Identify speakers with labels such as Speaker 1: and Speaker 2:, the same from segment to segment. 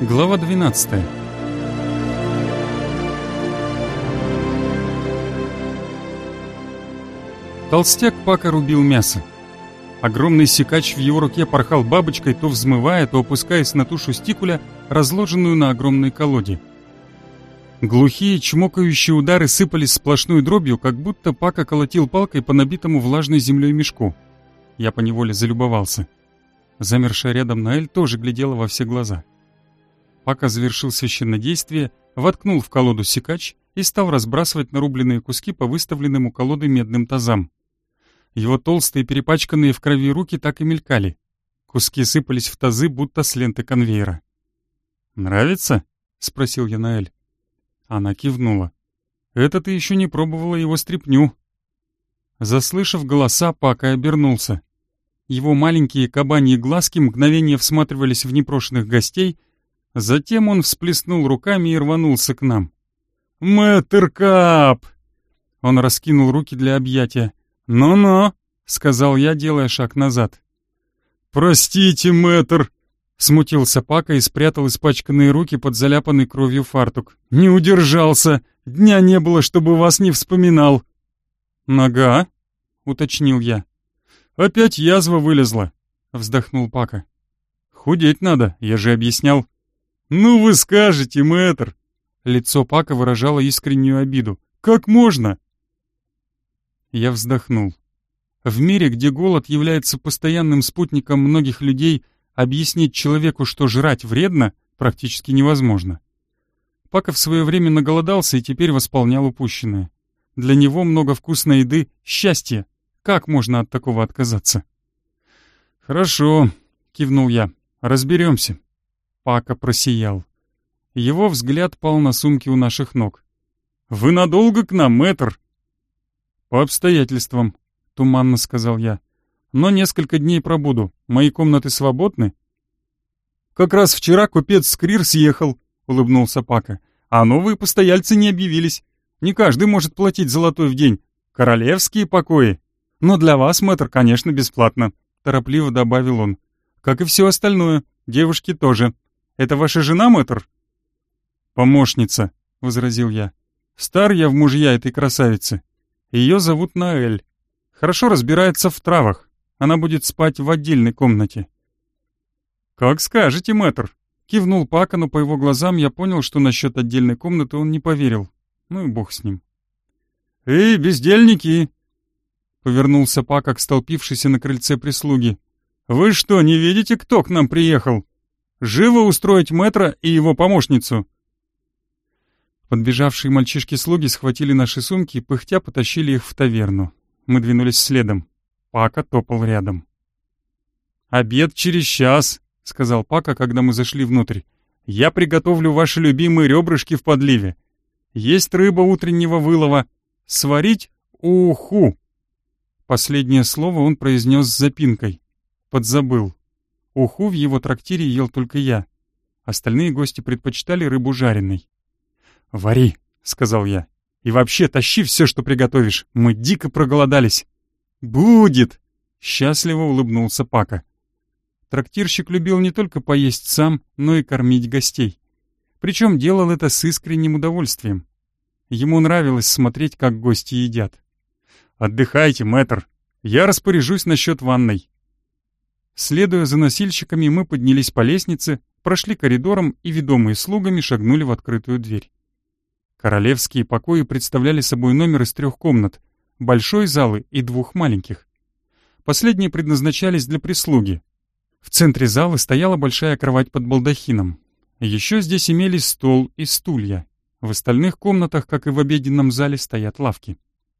Speaker 1: Глава 12 Толстяк Пака рубил мясо. Огромный секач в его руке порхал бабочкой, то взмывая, то опускаясь на тушу стикуля, разложенную на огромной колоде. Глухие, чмокающие удары сыпались сплошной дробью, как будто Пака колотил палкой по набитому влажной землей мешку. Я поневоле залюбовался. Замершая рядом Наэль тоже глядела во все глаза. Пака завершил священнодействие, воткнул в колоду секач и стал разбрасывать нарубленные куски по выставленным у колоды медным тазам. Его толстые, перепачканные в крови руки так и мелькали. Куски сыпались в тазы, будто с ленты конвейера. «Нравится?» — спросил я Наэль. Она кивнула. «Это ты еще не пробовала его стряпню». Заслышав голоса, Пака обернулся. Его маленькие кабаньи глазки мгновение всматривались в непрошенных гостей, затем он всплеснул руками и рванулся к нам. «Мэтр Кап!» Он раскинул руки для объятия. «Ну-ну», — сказал я, делая шаг назад. «Простите, мэтр», — смутился Пака и спрятал испачканные руки под заляпанный кровью фартук. «Не удержался. Дня не было, чтобы вас не вспоминал». «Нога?» — уточнил я. «Опять язва вылезла», — вздохнул Пака. «Худеть надо, я же объяснял». «Ну вы скажете, мэтр!» Лицо Пака выражало искреннюю обиду. «Как можно?» Я вздохнул. В мире, где голод является постоянным спутником многих людей, объяснить человеку, что жрать вредно, практически невозможно. Пака в свое время наголодался и теперь восполнял упущенное. Для него много вкусной еды — счастье. Как можно от такого отказаться? «Хорошо», — кивнул я, — «разберемся». Пака просиял. Его взгляд пал на сумки у наших ног. «Вы надолго к нам, мэтр?» «По обстоятельствам», — туманно сказал я. «Но несколько дней пробуду. Мои комнаты свободны?» «Как раз вчера купец Скрир съехал», — улыбнулся Пака. «А новые постояльцы не объявились. Не каждый может платить золотой в день. Королевские покои. Но для вас, мэтр, конечно, бесплатно», — торопливо добавил он. «Как и все остальное. Девушки тоже. Это ваша жена, мэтр?» «Помощница», — возразил я. «Стар я в мужья этой красавицы. Ее зовут Наэль. Хорошо разбирается в травах. Она будет спать в отдельной комнате». «Как скажете, мэтр», — кивнул Пака, но по его глазам я понял, что насчет отдельной комнаты он не поверил. Ну и бог с ним. «Эй, бездельники!» — повернулся Пака к столпившейся на крыльце прислуги. «Вы что, не видите, кто к нам приехал? Живо устроить мэтра и его помощницу!» Подбежавшие мальчишки-слуги схватили наши сумки и пыхтя потащили их в таверну. Мы двинулись следом. Пака топал рядом. «Обед через час», — сказал Пака, когда мы зашли внутрь. «Я приготовлю ваши любимые ребрышки в подливе. Есть рыба утреннего вылова. Сварить уху». Последнее слово он произнес с запинкой. Подзабыл. Уху в его трактире ел только я. Остальные гости предпочитали рыбу жареной. «Вари», — сказал я. «И вообще тащи все, что приготовишь. Мы дико проголодались». «Будет!» — счастливо улыбнулся Пака. Трактирщик любил не только поесть сам, но и кормить гостей. Причем делал это с искренним удовольствием. Ему нравилось смотреть, как гости едят. «Отдыхайте, мэтр. Я распоряжусь насчет ванной». Следуя за носильщиками, мы поднялись по лестнице, прошли коридором и, ведомые слугами, шагнули в открытую дверь. Королевские покои представляли собой номер из трех комнат, большой залы и двух маленьких. Последние предназначались для прислуги. В центре зала стояла большая кровать под балдахином. Еще здесь имелись стол и стулья. В остальных комнатах, как и в обеденном зале, стоят лавки.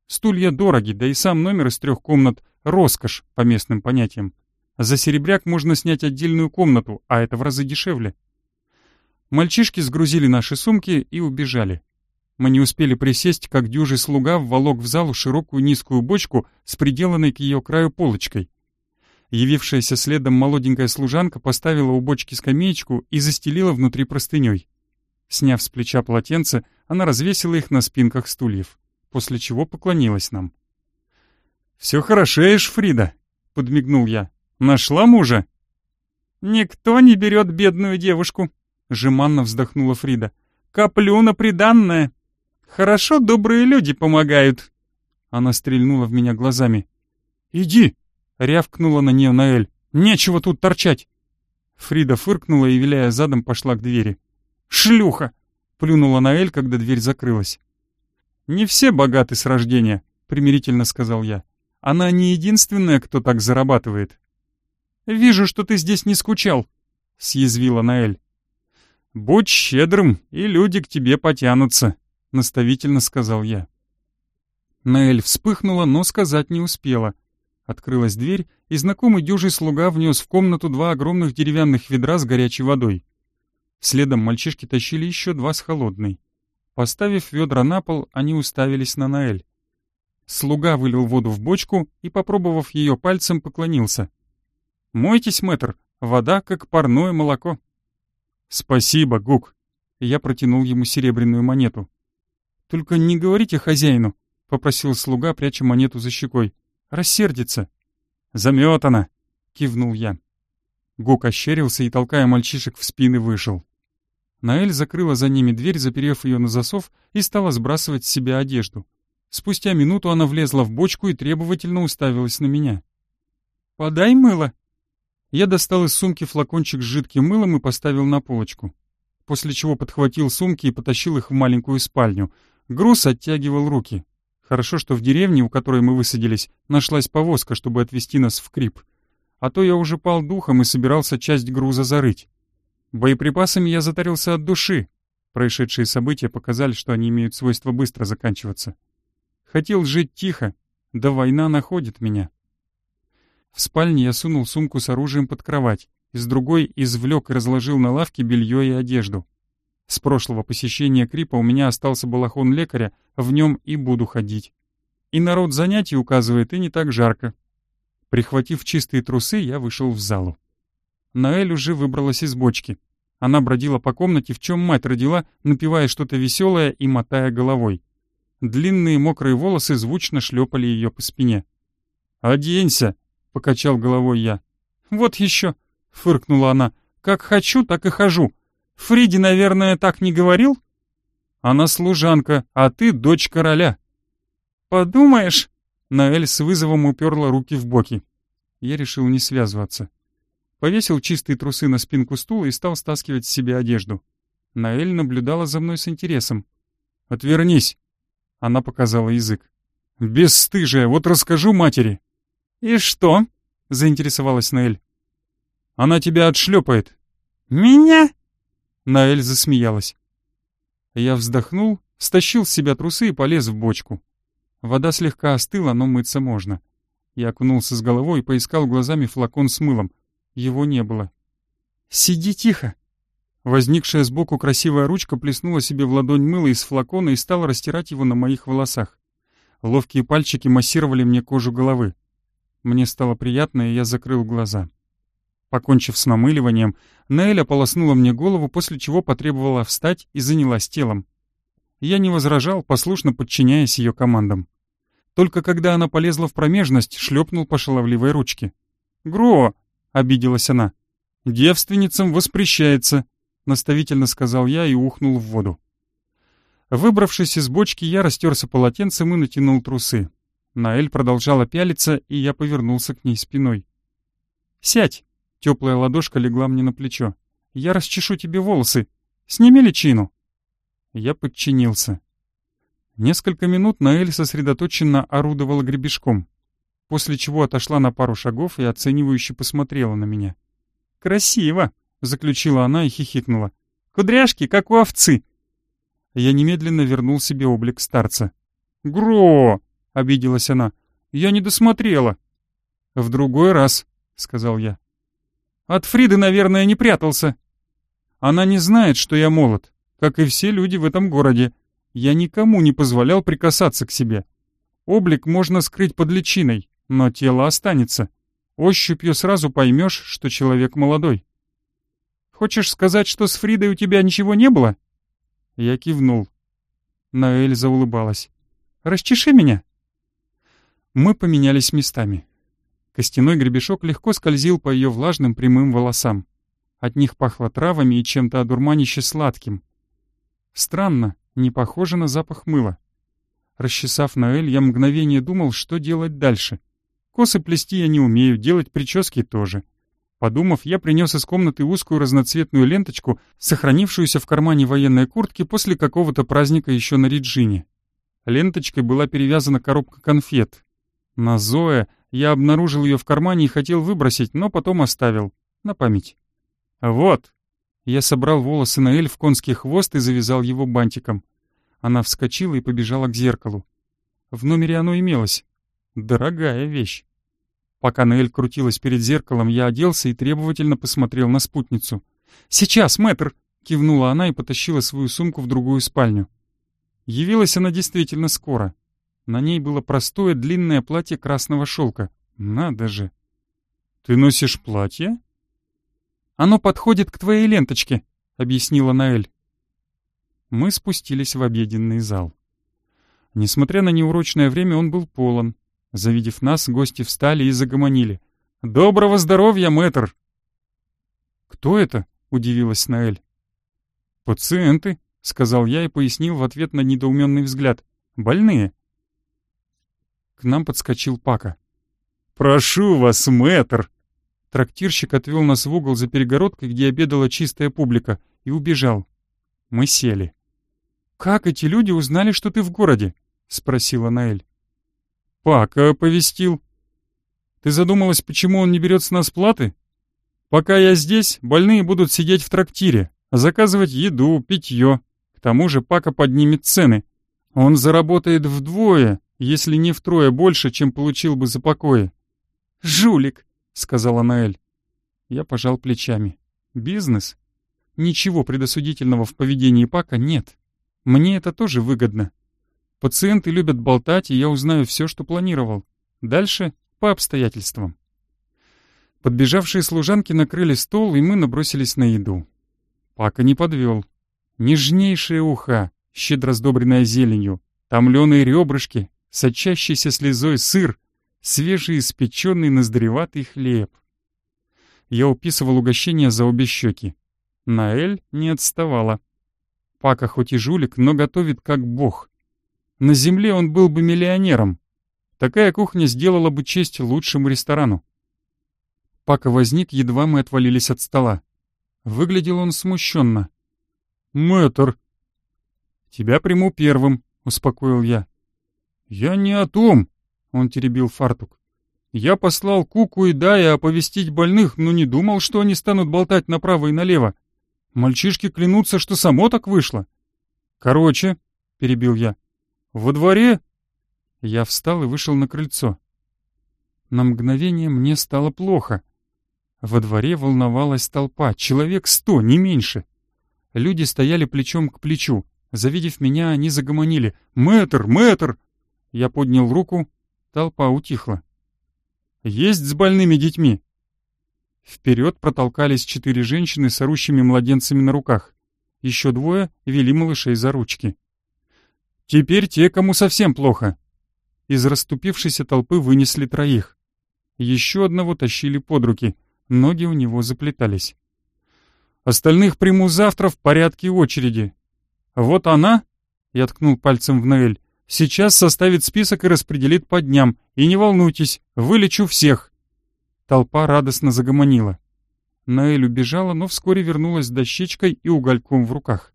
Speaker 1: Стулья дороги, да и сам номер из трех комнат — роскошь, по местным понятиям. За серебряк можно снять отдельную комнату, а это в разы дешевле. Мальчишки сгрузили наши сумки и убежали. Мы не успели присесть, как дюжий слуга вволок в залу широкую низкую бочку с приделанной к ее краю полочкой. Явившаяся следом молоденькая служанка поставила у бочки скамеечку и застелила внутри простыней. Сняв с плеча полотенце, она развесила их на спинках стульев, после чего поклонилась нам. «Все хорошеешь, Фрида», — подмигнул я. «Нашла мужа?» «Никто не берет бедную девушку», — жеманно вздохнула Фрида. «Коплю на приданное. Хорошо добрые люди помогают». Она стрельнула в меня глазами. «Иди!» — рявкнула на нее Наэль. «Нечего тут торчать!» Фрида фыркнула и, виляя задом, пошла к двери. «Шлюха!» — плюнула Наэль, когда дверь закрылась. «Не все богаты с рождения», — примирительно сказал я. «Она не единственная, кто так зарабатывает». «Вижу, что ты здесь не скучал», — съязвила Наэль. «Будь щедрым, и люди к тебе потянутся», — наставительно сказал я. Наэль вспыхнула, но сказать не успела. Открылась дверь, и знакомый дюжий слуга внес в комнату два огромных деревянных ведра с горячей водой. Следом мальчишки тащили еще два с холодной. Поставив ведра на пол, они уставились на Наэль. Слуга вылил воду в бочку и, попробовав ее пальцем, поклонился. «Мойтесь, мэтр, вода как парное молоко». «Спасибо, Гук». Я протянул ему серебряную монету. «Только не говорите хозяину», — попросил слуга, пряча монету за щекой. «Рассердится». «Заметана», — кивнул я. Гук ощерился и, толкая мальчишек в спины, вышел. Наэль закрыла за ними дверь, заперев ее на засов, и стала сбрасывать с себя одежду. Спустя минуту она влезла в бочку и требовательно уставилась на меня. «Подай мыло». Я достал из сумки флакончик с жидким мылом и поставил на полочку. После чего подхватил сумки и потащил их в маленькую спальню. Груз оттягивал руки. Хорошо, что в деревне, у которой мы высадились, нашлась повозка, чтобы отвезти нас в Крип. А то я уже пал духом и собирался часть груза зарыть. Боеприпасами я затарился от души. Происшедшие события показали, что они имеют свойство быстро заканчиваться. Хотел жить тихо, да война находит меня. В спальне я сунул сумку с оружием под кровать, из другой извлек и разложил на лавке белье и одежду. С прошлого посещения Крипа у меня остался балахон лекаря, в нем и буду ходить. И народ занятий указывает, и не так жарко. Прихватив чистые трусы, я вышел в залу. Наэль уже выбралась из бочки. Она бродила по комнате, в чем мать родила, напевая что-то веселое и мотая головой. Длинные мокрые волосы звучно шлепали ее по спине. «Оденься!» — покачал головой я. «Вот еще!» — фыркнула она. «Как хочу, так и хожу. Фриди, наверное, так не говорил?» «Она служанка, а ты дочь короля». «Подумаешь!» — Наэль с вызовом уперла руки в боки. Я решил не связываться. Повесил чистые трусы на спинку стула и стал стаскивать с себя одежду. Наэль наблюдала за мной с интересом. «Отвернись!» Она показала язык. «Бесстыжая, вот расскажу матери!» «И что?» — заинтересовалась Наэль. «Она тебя отшлепает». «Меня?» Наэль засмеялась. Я вздохнул, стащил с себя трусы и полез в бочку. Вода слегка остыла, но мыться можно. Я окунулся с головой и поискал глазами флакон с мылом — его не было. «Сиди тихо!» Возникшая сбоку красивая ручка плеснула себе в ладонь мыла из флакона и стала растирать его на моих волосах. Ловкие пальчики массировали мне кожу головы. Мне стало приятно, и я закрыл глаза. Покончив с намыливанием, Наэля полоснула мне голову, после чего потребовала встать и занялась телом. Я не возражал, послушно подчиняясь ее командам. Только когда она полезла в промежность, шлепнул по шаловливой ручке. «Гро, обиделась она. «Девственницам воспрещается», — наставительно сказал я и ухнул в воду. Выбравшись из бочки, я растерся полотенцем и натянул трусы. Наэль продолжала пялиться, и я повернулся к ней спиной. «Сядь!» — теплая ладошка легла мне на плечо. «Я расчешу тебе волосы. Сними личину!» Я подчинился. Несколько минут Наэль сосредоточенно орудовала гребешком после чего отошла на пару шагов и оценивающе посмотрела на меня. «Красиво!» — заключила она и хихикнула. «Кудряшки, как у овцы!» Я немедленно вернул себе облик старца. «Гро!» — обиделась она. «Я не досмотрела». «В другой раз», — сказал я. «От Фриды, наверное, не прятался». «Она не знает, что я молод, как и все люди в этом городе. Я никому не позволял прикасаться к себе. Облик можно скрыть под личиной, но тело останется. Ощупью сразу поймешь, что человек молодой. Хочешь сказать, что с Фридой у тебя ничего не было? Я кивнул. Наэль заулыбалась. Расчеши меня. Мы поменялись местами. Костяной гребешок легко скользил по ее влажным прямым волосам. От них пахло травами и чем-то одурманище сладким. Странно, не похоже на запах мыла. Расчесав Наэль, я мгновение думал, что делать дальше. Косы плести я не умею, делать прически тоже. Подумав, я принес из комнаты узкую разноцветную ленточку, сохранившуюся в кармане военной куртки после какого-то праздника еще на Риджине. Ленточкой была перевязана коробка конфет. На Зоя я обнаружил ее в кармане и хотел выбросить, но потом оставил. На память. «Вот!» Я собрал волосы на эль в конский хвост и завязал его бантиком. Она вскочила и побежала к зеркалу. В номере оно имелось. Дорогая вещь. Пока Наэль крутилась перед зеркалом, я оделся и требовательно посмотрел на спутницу. «Сейчас, мэтр!» — кивнула она и потащила свою сумку в другую спальню. Явилась она действительно скоро. На ней было простое длинное платье красного шелка. Надо же! «Ты носишь платье?» «Оно подходит к твоей ленточке», — объяснила Наэль. Мы спустились в обеденный зал. Несмотря на неурочное время, он был полон. Завидев нас, гости встали и загомонили. «Доброго здоровья, мэтр!» «Кто это?» — удивилась Наэль. «Пациенты», — сказал я и пояснил в ответ на недоуменный взгляд. «Больные». К нам подскочил Пака. «Прошу вас, мэтр!» Трактирщик отвел нас в угол за перегородкой, где обедала чистая публика, и убежал. Мы сели. «Как эти люди узнали, что ты в городе?» — спросила Наэль. «Пака оповестил». «Ты задумалась, почему он не берет с нас платы?» «Пока я здесь, больные будут сидеть в трактире, заказывать еду, питье. К тому же Пака поднимет цены. Он заработает вдвое, если не втрое больше, чем получил бы за покои». «Жулик!» — сказала Наэль. Я пожал плечами. «Бизнес?» Ничего предосудительного в поведении Пака нет. Мне это тоже выгодно. Пациенты любят болтать, и я узнаю все, что планировал. Дальше по обстоятельствам. Подбежавшие служанки накрыли стол, и мы набросились на еду. Пака не подвел. Нежнейшая уха, щедро сдобренная зеленью, томленые ребрышки, сочащийся слезой сыр, свежий испеченный ноздреватый хлеб. Я уписывал угощение за обе щеки. Наэль не отставала. Пака хоть и жулик, но готовит как бог. На земле он был бы миллионером. Такая кухня сделала бы честь лучшему ресторану. Пака возник, едва мы отвалились от стола. Выглядел он смущенно. «Мэтр!» «Тебя приму первым», — успокоил я. «Я не о том», — он теребил фартук. «Я послал Куку и Дая оповестить больных, но не думал, что они станут болтать направо и налево. Мальчишки клянутся, что само так вышло. Короче, — перебил я, — во дворе... Я встал и вышел на крыльцо. На мгновение мне стало плохо. Во дворе волновалась толпа, человек сто, не меньше. Люди стояли плечом к плечу. Завидев меня, они загомонили. «Мэтр! Мэтр!» Я поднял руку, толпа утихла. «Есть с больными детьми?» Вперед протолкались четыре женщины с орущими младенцами на руках. Еще двое вели малышей за ручки. «Теперь те, кому совсем плохо». Из расступившейся толпы вынесли троих. Еще одного тащили под руки, ноги у него заплетались. «Остальных приму завтра в порядке очереди. Вот она, — я ткнул пальцем в Наэль, — сейчас составит список и распределит по дням. И не волнуйтесь, вылечу всех». Толпа радостно загомонила. Наэль убежала, но вскоре вернулась с дощечкой и угольком в руках.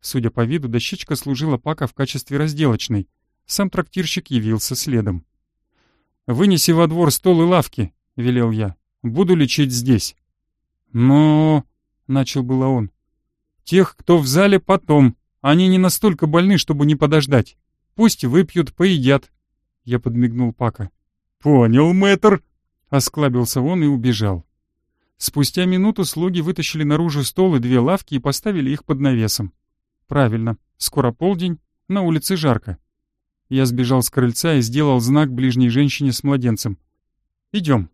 Speaker 1: Судя по виду, дощечка служила Пака в качестве разделочной. Сам трактирщик явился следом. «Вынеси во двор стол и лавки», — велел я. «Буду лечить здесь». «Но...» — начал было он. «Тех, кто в зале, потом. Они не настолько больны, чтобы не подождать. Пусть выпьют, поедят». Я подмигнул Пака. «Понял, мэтр», Осклабился он и убежал. Спустя минуту слуги вытащили наружу стол и две лавки и поставили их под навесом. Правильно, скоро полдень, на улице жарко. Я сбежал с крыльца и сделал знак ближней женщине с младенцем. «Идем».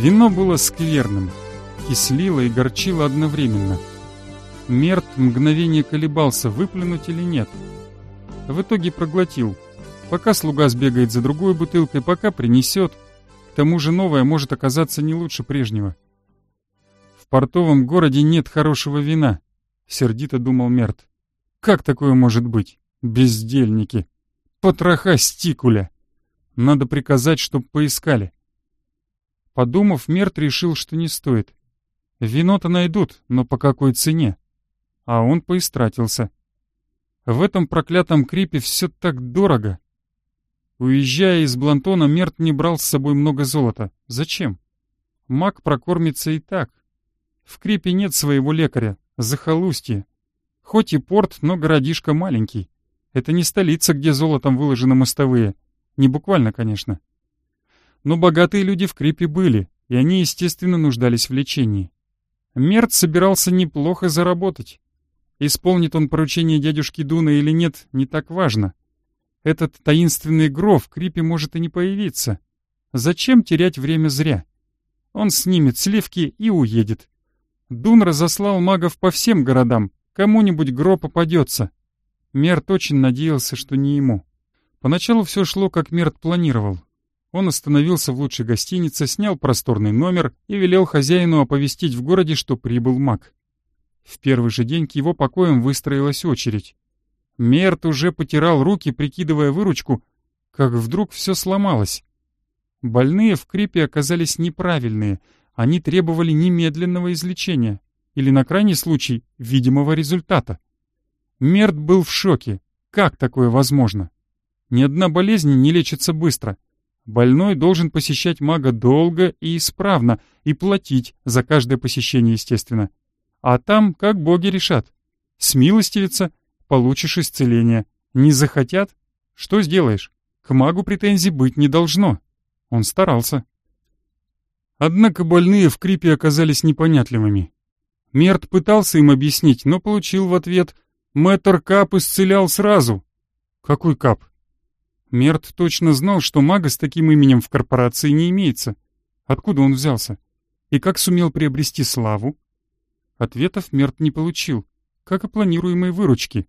Speaker 1: Вино было скверным, кислило и горчило одновременно. Мерт мгновение колебался, выплюнуть или нет. В итоге проглотил. Пока слуга сбегает за другой бутылкой, пока принесет. К тому же новая может оказаться не лучше прежнего. В портовом городе нет хорошего вина, сердито думал Мерт. Как такое может быть? Бездельники. Потроха стикуля. Надо приказать, чтоб поискали. Подумав, Мерт решил, что не стоит. Вино-то найдут, но по какой цене? А он поистратился. В этом проклятом крипе все так дорого. Уезжая из Блантона, Мерт не брал с собой много золота. Зачем? Маг прокормится и так. В крипе нет своего лекаря, захолустье. Хоть и порт, но городишко маленький. Это не столица, где золотом выложены мостовые. Не буквально, конечно. Но богатые люди в Крипе были, и они, естественно, нуждались в лечении. Мерт собирался неплохо заработать. Исполнит он поручение дядюшки Дуна или нет, не так важно. Этот таинственный гров в Крипе может и не появиться. Зачем терять время зря? Он снимет сливки и уедет. Дун разослал магов по всем городам. Кому-нибудь Гро попадется. Мерт очень надеялся, что не ему. Поначалу все шло, как Мерт планировал. Он остановился в лучшей гостинице, снял просторный номер и велел хозяину оповестить в городе, что прибыл маг. В первый же день к его покоям выстроилась очередь. Мерт уже потирал руки, прикидывая выручку, как вдруг все сломалось. Больные в крипе оказались неправильные, они требовали немедленного излечения или, на крайний случай, видимого результата. Мерт был в шоке. Как такое возможно? Ни одна болезнь не лечится быстро — Больной должен посещать мага долго и исправно, и платить за каждое посещение, естественно. А там, как боги решат. Смилостивиться, получишь исцеление. Не захотят? Что сделаешь? К магу претензий быть не должно. Он старался. Однако больные в крипе оказались непонятливыми. Мерт пытался им объяснить, но получил в ответ «Мэтр Кап исцелял сразу». «Какой Кап?» Мерт точно знал, что мага с таким именем в корпорации не имеется. Откуда он взялся? И как сумел приобрести славу? Ответов Мерт не получил, как и планируемой выручки.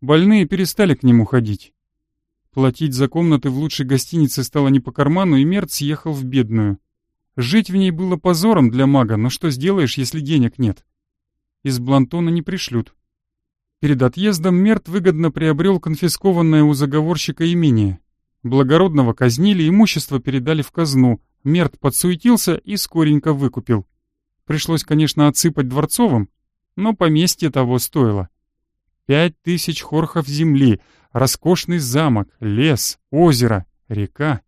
Speaker 1: Больные перестали к нему ходить. Платить за комнаты в лучшей гостинице стало не по карману, и Мерт съехал в бедную. Жить в ней было позором для мага, но что сделаешь, если денег нет? Из Блантона не пришлют. Перед отъездом Мерт выгодно приобрел конфискованное у заговорщика имение. Благородного казнили, имущество передали в казну. Мерт подсуетился и скоренько выкупил. Пришлось, конечно, отсыпать дворцовым, но поместье того стоило. Пять тысяч хорхов земли, роскошный замок, лес, озеро, река.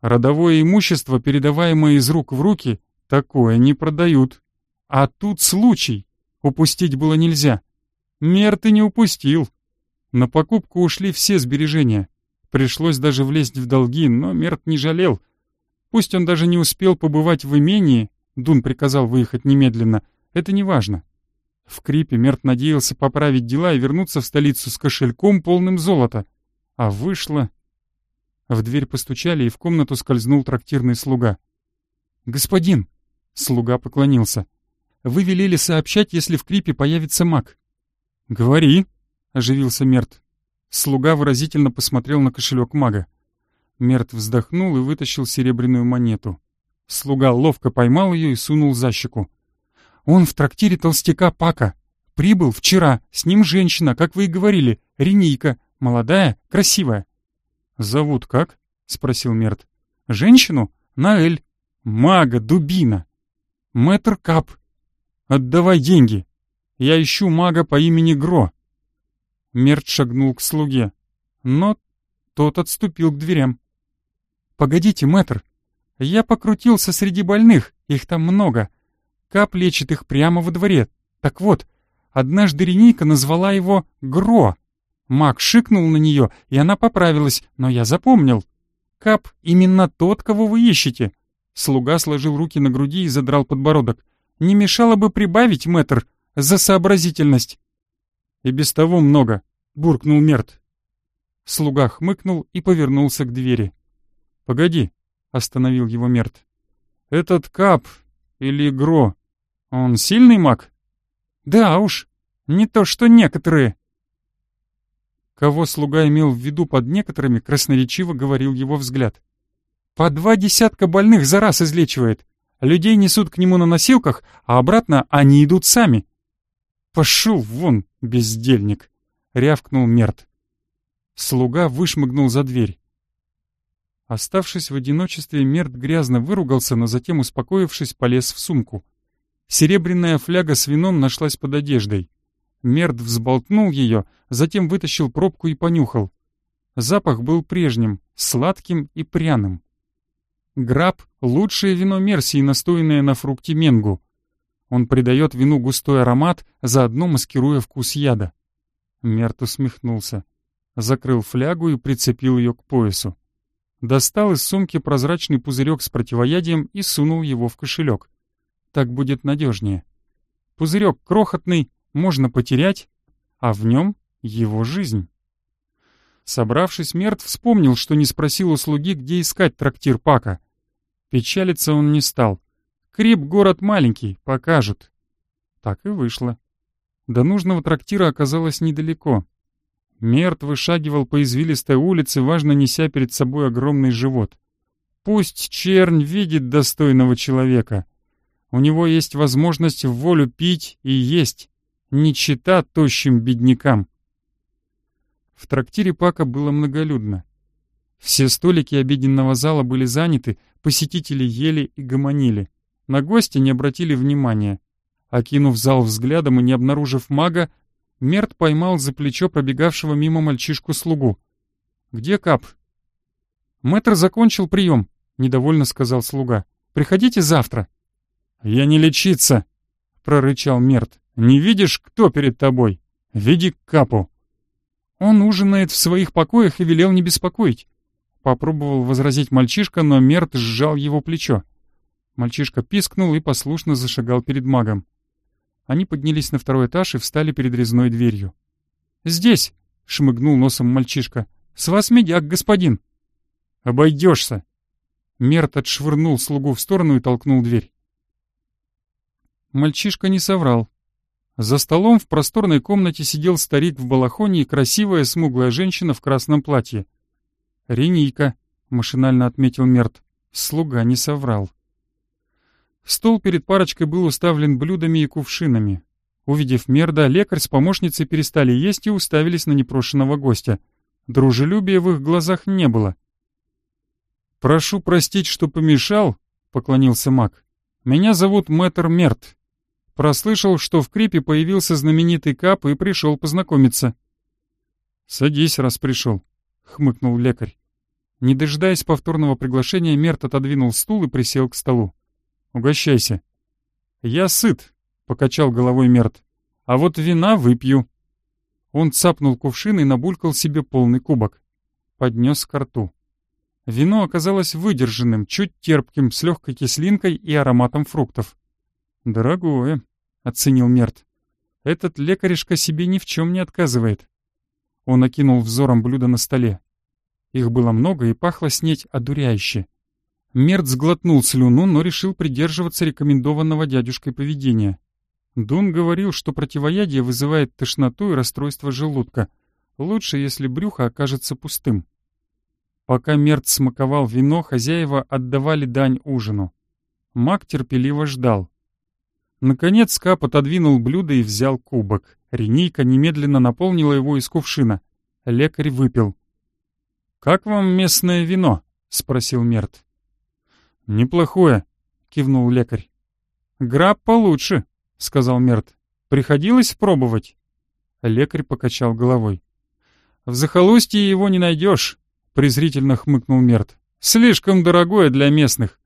Speaker 1: Родовое имущество, передаваемое из рук в руки, такое не продают. А тут случай. Упустить было нельзя. Мер ты не упустил. На покупку ушли все сбережения. Пришлось даже влезть в долги, но Мерт не жалел. Пусть он даже не успел побывать в имении, Дун приказал выехать немедленно, это не важно. В Крипе Мерт надеялся поправить дела и вернуться в столицу с кошельком, полным золота. А вышло... В дверь постучали, и в комнату скользнул трактирный слуга. «Господин!» — слуга поклонился. «Вы велели сообщать, если в Крипе появится маг». «Говори», — оживился Мерт. Слуга выразительно посмотрел на кошелек мага. Мерт вздохнул и вытащил серебряную монету. Слуга ловко поймал ее и сунул за щеку. «Он в трактире толстяка Пака. Прибыл вчера. С ним женщина, как вы и говорили, Ренийка. Молодая, красивая». «Зовут как?» — спросил Мерт. «Женщину? Наэль. Мага, дубина. Мэтр Кап. Отдавай деньги. Я ищу мага по имени Гро». Мерт шагнул к слуге, но тот отступил к дверям. «Погодите, мэтр, я покрутился среди больных, их там много. Кап лечит их прямо во дворе. Так вот, однажды Ренейка назвала его Гро. Маг шикнул на нее, и она поправилась, но я запомнил. Кап именно тот, кого вы ищете». Слуга сложил руки на груди и задрал подбородок. «Не мешало бы прибавить, мэтр, за сообразительность!» «И без того много», — буркнул Мерт. Слуга хмыкнул и повернулся к двери. «Погоди», — остановил его Мерт. «Этот Кап или Гро, он сильный маг?» Да уж, не то что некоторые. Кого слуга имел в виду под некоторыми, красноречиво говорил его взгляд. По два десятка больных за раз излечивает. Людей несут к нему на носилках, а обратно они идут сами. «Пошел вон, бездельник!» — рявкнул Мерт. Слуга вышмыгнул за дверь. Оставшись в одиночестве, Мерт грязно выругался, но затем, успокоившись, полез в сумку. Серебряная фляга с вином нашлась под одеждой. Мерт взболтнул ее, затем вытащил пробку и понюхал. Запах был прежним, сладким и пряным. Граб — лучшее вино Мерсии, настоянное на фрукте менгу. Он придает вину густой аромат, заодно маскируя вкус яда. Мерт усмехнулся. Закрыл флягу и прицепил ее к поясу. Достал из сумки прозрачный пузырек с противоядием и сунул его в кошелек. Так будет надежнее. Пузырек крохотный, можно потерять, а в нем его жизнь. Собравшись, Мерт вспомнил, что не спросил у слуги, где искать трактир Пака. Печалиться он не стал. Крип — город маленький, покажут. Так и вышло. До нужного трактира оказалось недалеко. Мерт вышагивал по извилистой улице, важно неся перед собой огромный живот. Пусть чернь видит достойного человека. У него есть возможность в волю пить и есть, не чита тощим беднякам. В трактире Пака было многолюдно. Все столики обеденного зала были заняты, посетители ели и гомонили. На гостя не обратили внимания. Окинув зал взглядом и не обнаружив мага, Мерт поймал за плечо пробегавшего мимо мальчишку-слугу. «Где Кап?» «Мэтр закончил прием», — недовольно сказал слуга. «Приходите завтра». «Я не лечиться», — прорычал Мерт. «Не видишь, кто перед тобой? Веди к Капу». «Он ужинает в своих покоях и велел не беспокоить. Попробовал возразить мальчишка, но Мерт сжал его плечо. Мальчишка пискнул и послушно зашагал перед магом. Они поднялись на второй этаж и встали перед резной дверью. «Здесь!» — шмыгнул носом мальчишка. «С вас медяк, господин!» «Обойдешься!» Мерт отшвырнул слугу в сторону и толкнул дверь. Мальчишка не соврал. За столом в просторной комнате сидел старик в балахоне и красивая смуглая женщина в красном платье. «Ренийка», — машинально отметил Мерт. Слуга не соврал. Стол перед парочкой был уставлен блюдами и кувшинами. Увидев Мерда, лекарь с помощницей перестали есть и уставились на непрошенного гостя. Дружелюбия в их глазах не было. «Прошу простить, что помешал», — поклонился маг. «Меня зовут Мэтр Мерт. Прослышал, что в Крипе появился знаменитый Кап и пришел познакомиться». «Садись, раз пришел», — хмыкнул лекарь. Не дожидаясь повторного приглашения, Мерт отодвинул стул и присел к столу. «Угощайся». «Я сыт», — покачал головой Мерт. «А вот вина выпью». Он цапнул кувшин и набулькал себе полный кубок. Поднес к рту. Вино оказалось выдержанным, чуть терпким, с легкой кислинкой и ароматом фруктов. «Дорогое», — оценил Мерт. «Этот лекаришка себе ни в чем не отказывает». Он окинул взором блюдо на столе. Их было много и пахло снеть одуряюще. Мерт сглотнул слюну, но решил придерживаться рекомендованного дядюшкой поведения. Дун говорил, что противоядие вызывает тошноту и расстройство желудка. Лучше, если брюхо окажется пустым. Пока Мерт смаковал вино, хозяева отдавали дань ужину. Маг терпеливо ждал. Наконец Кап отодвинул блюдо и взял кубок. Ренейка немедленно наполнила его из кувшина. Лекарь выпил. «Как вам местное вино?» — спросил Мерт. «Неплохое», — кивнул лекарь. «Граб получше», — сказал Мерт. «Приходилось пробовать?» Лекарь покачал головой. «В захолустье его не найдешь», — презрительно хмыкнул Мерт. «Слишком дорогое для местных.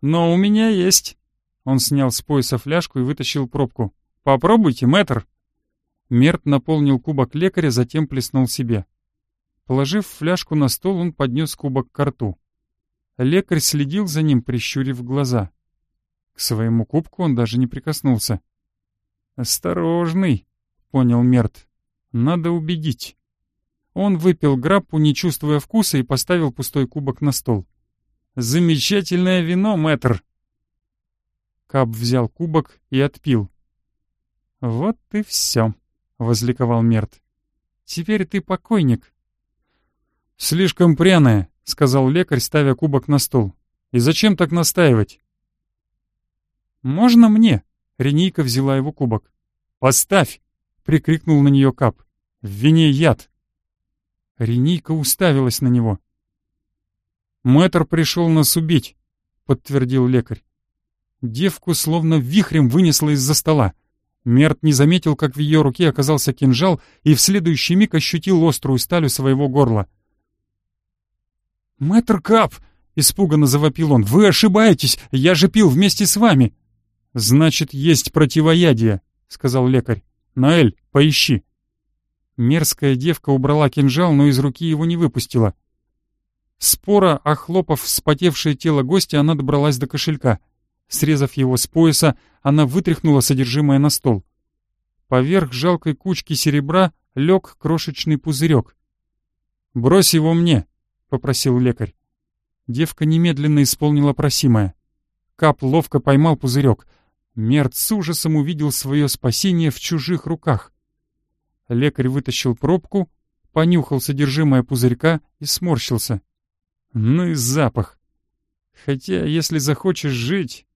Speaker 1: Но у меня есть». Он снял с пояса фляжку и вытащил пробку. «Попробуйте, мэтр». Мерт наполнил кубок лекаря, затем плеснул себе. Положив фляжку на стол, он поднес кубок к рту. Лекарь следил за ним, прищурив глаза. К своему кубку он даже не прикоснулся. «Осторожный», — понял Мерт. «Надо убедить». Он выпил граппу, не чувствуя вкуса, и поставил пустой кубок на стол. «Замечательное вино, мэтр!» Каб взял кубок и отпил. «Вот и все», — возликовал Мерт. «Теперь ты покойник». «Слишком пряная», — сказал лекарь, ставя кубок на стол. «И зачем так настаивать?» «Можно мне?» — Ренейка взяла его кубок. «Поставь!» — прикрикнул на нее Кап. «В вине яд!» Ренейка уставилась на него. «Мэтр пришел нас убить», — подтвердил лекарь. Девку словно вихрем вынесло из-за стола. Мерт не заметил, как в ее руке оказался кинжал, и в следующий миг ощутил острую сталь у своего горла. «Мэтр Кап!» — испуганно завопил он. «Вы ошибаетесь! Я же пил вместе с вами!» «Значит, есть противоядие», — сказал лекарь. «Наэль, поищи». Мерзкая девка убрала кинжал, но из руки его не выпустила. Спора, охлопав вспотевшее тело гостя, она добралась до кошелька. Срезав его с пояса, она вытряхнула содержимое на стол. Поверх жалкой кучки серебра лег крошечный пузырек. «Брось его мне», — попросил лекарь. Девка немедленно исполнила просимое. Кап ловко поймал пузырек. Мерт с ужасом увидел свое спасение в чужих руках. Лекарь вытащил пробку, понюхал содержимое пузырька и сморщился. Ну и запах. Хотя, если захочешь жить...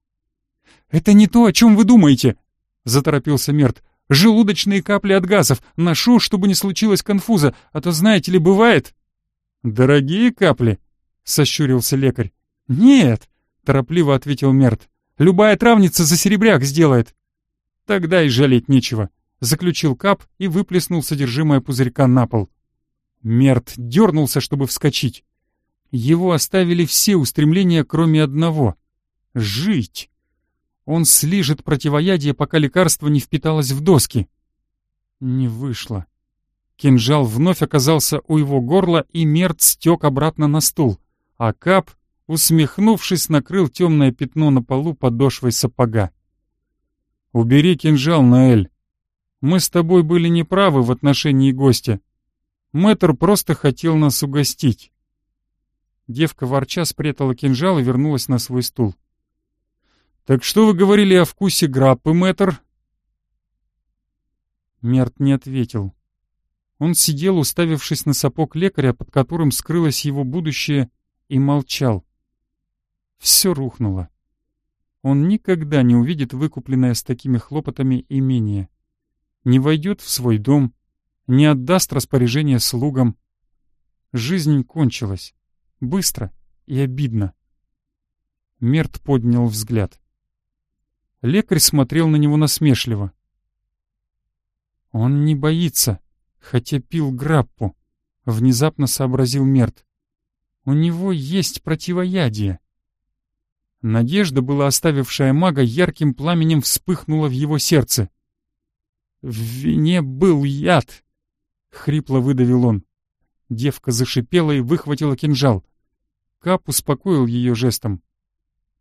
Speaker 1: «Это не то, о чем вы думаете!» — заторопился Мерт. «Желудочные капли от газов. Ношу, чтобы не случилось конфуза, а то, знаете ли, бывает...» «Дорогие капли?» — сощурился лекарь. «Нет!» — торопливо ответил Мерт. «Любая травница за серебряк сделает!» «Тогда и жалеть нечего», — заключил кап и выплеснул содержимое пузырька на пол. Мерт дернулся, чтобы вскочить. Его оставили все устремления, кроме одного — жить. Он слижет противоядие, пока лекарство не впиталось в доски. Не вышло. Кинжал вновь оказался у его горла, и мерт стек обратно на стул, а Кап, усмехнувшись, накрыл темное пятно на полу подошвой сапога. «Убери кинжал, Наэль. Мы с тобой были неправы в отношении гостя. Мэтр просто хотел нас угостить. Девка ворча спрятала кинжал и вернулась на свой стул. «Так что вы говорили о вкусе граппы, мэтр?» Мерт не ответил. Он сидел, уставившись на сапог лекаря, под которым скрылось его будущее, и молчал. Все рухнуло. Он никогда не увидит выкупленное с такими хлопотами имение. Не войдет в свой дом, не отдаст распоряжение слугам. Жизнь кончилась. Быстро и обидно. Мерт поднял взгляд. Лекарь смотрел на него насмешливо. «Он не боится, хотя пил граппу», — внезапно сообразил Мерт. «У него есть противоядие». Надежда, была оставившая мага, ярким пламенем вспыхнула в его сердце. «В вине был яд!» — хрипло выдавил он. Девка зашипела и выхватила кинжал. Кап успокоил ее жестом.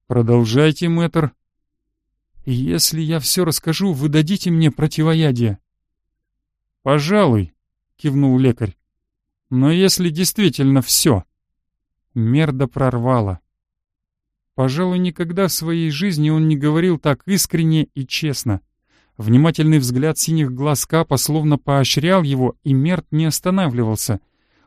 Speaker 1: «Продолжайте, мэтр». «Если я все расскажу, вы дадите мне противоядие?» «Пожалуй», — кивнул лекарь. «Но если действительно все...» Мерда прорвала. Пожалуй, никогда в своей жизни он не говорил так искренне и честно. Внимательный взгляд синих глаз Капа словно поощрял его, и Мерт не останавливался.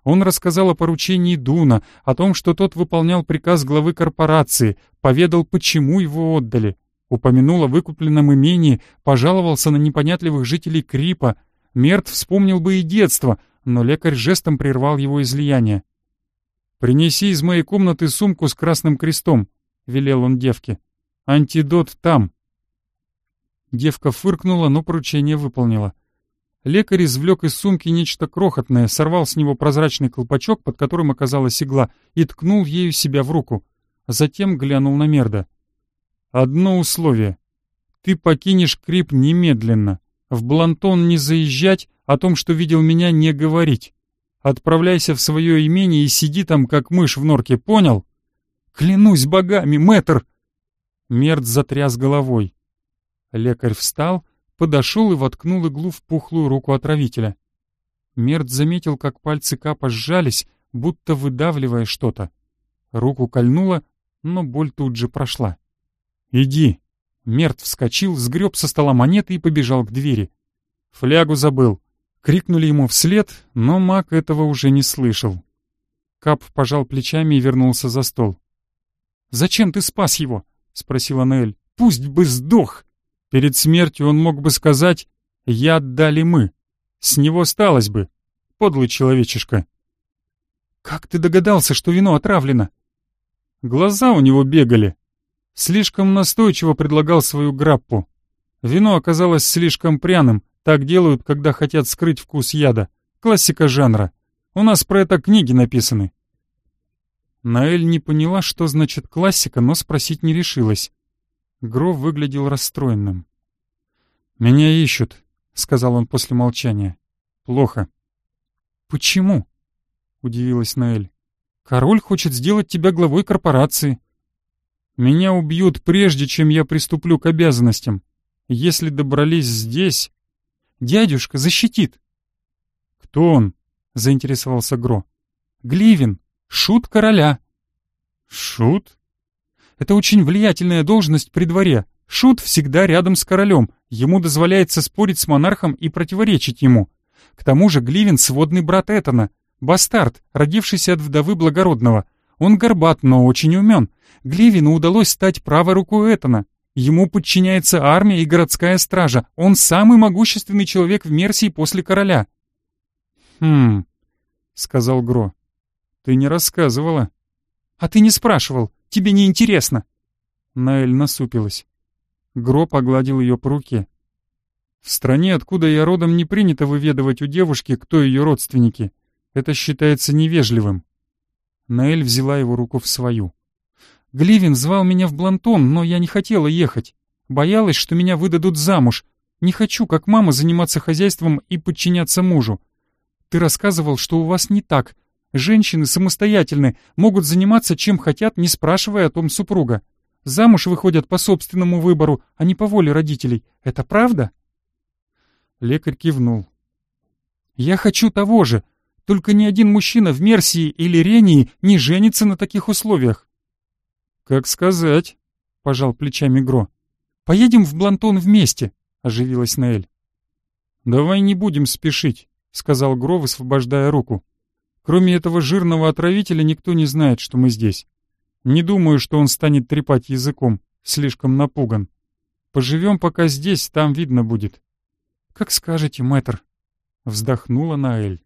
Speaker 1: Он рассказал о поручении Дуна, о том, что тот выполнял приказ главы корпорации, поведал, почему его отдали. Упомянул о выкупленном имении, пожаловался на непонятливых жителей Крипа. Мерт вспомнил бы и детство, но лекарь жестом прервал его излияние. «Принеси из моей комнаты сумку с красным крестом», — велел он девке. «Антидот там». Девка фыркнула, но поручение выполнила. Лекарь извлек из сумки нечто крохотное, сорвал с него прозрачный колпачок, под которым оказалась игла, и ткнул ею себя в руку. Затем глянул на Мерда. «Одно условие. Ты покинешь Крип немедленно. В Блантон не заезжать, о том, что видел меня, не говорить. Отправляйся в свое имение и сиди там, как мышь в норке, понял?» «Клянусь богами, мэтр!» Мерд затряс головой. Лекарь встал, подошел и воткнул иглу в пухлую руку отравителя. Мерт заметил, как пальцы капа сжались, будто выдавливая что-то. Руку кольнуло, но боль тут же прошла. «Иди», — Мерт вскочил, сгреб со стола монеты и побежал к двери. «Флягу забыл!» Крикнули ему вслед, но маг этого уже не слышал. Кап пожал плечами и вернулся за стол. «Зачем ты спас его?» — спросила Наэль. «Пусть бы сдох!» Перед смертью он мог бы сказать «Я отдали мы». С него сталось бы. Подлый человечишка. «Как ты догадался, что вино отравлено?» Глаза у него бегали. Слишком настойчиво предлагал свою граппу. Вино оказалось слишком пряным. Так делают, когда хотят скрыть вкус яда. Классика жанра. У нас про это книги написаны. Наэль не поняла, что значит классика, но спросить не решилась. Гров выглядел расстроенным. «Меня ищут», — сказал он после молчания. «Плохо». «Почему?» — удивилась Наэль. «Король хочет сделать тебя главой корпорации». «Меня убьют прежде, чем я приступлю к обязанностям. Если добрались здесь...» «Дядюшка защитит». «Кто он?» — заинтересовался Гро. «Гливин, шут короля». «Шут?» «Это очень влиятельная должность при дворе. Шут всегда рядом с королем. Ему дозволяется спорить с монархом и противоречить ему. К тому же Гливин — сводный брат Этана, бастард, родившийся от вдовы благородного. Он горбат, но очень умен. Гливину удалось стать правой рукой Этана. Ему подчиняется армия и городская стража. Он самый могущественный человек в Мерсии после короля. «Хм...» — сказал Гро. «Ты не рассказывала». «А ты не спрашивал. Тебе не интересно». Наэль насупилась. Гро погладил ее по руке. В стране, откуда я родом, не принято выведывать у девушки, кто ее родственники. Это считается невежливым. Наэль взяла его руку в свою. Гливин звал меня в Блантон, но я не хотела ехать. Боялась, что меня выдадут замуж. Не хочу, как мама, заниматься хозяйством и подчиняться мужу. Ты рассказывал, что у вас не так. Женщины самостоятельны, могут заниматься чем хотят, не спрашивая о том супруга. Замуж выходят по собственному выбору, а не по воле родителей. Это правда?» Лекарь кивнул. «Я хочу того же, только ни один мужчина в Мерсии или Рении не женится на таких условиях». «Как сказать?» — пожал плечами Гро. «Поедем в Блантон вместе», — оживилась Наэль. «Давай не будем спешить», — сказал Гро, высвобождая руку. «Кроме этого жирного отравителя никто не знает, что мы здесь. Не думаю, что он станет трепать языком, слишком напуган. Поживем пока здесь, там видно будет». «Как скажете, мэтр», — вздохнула Наэль.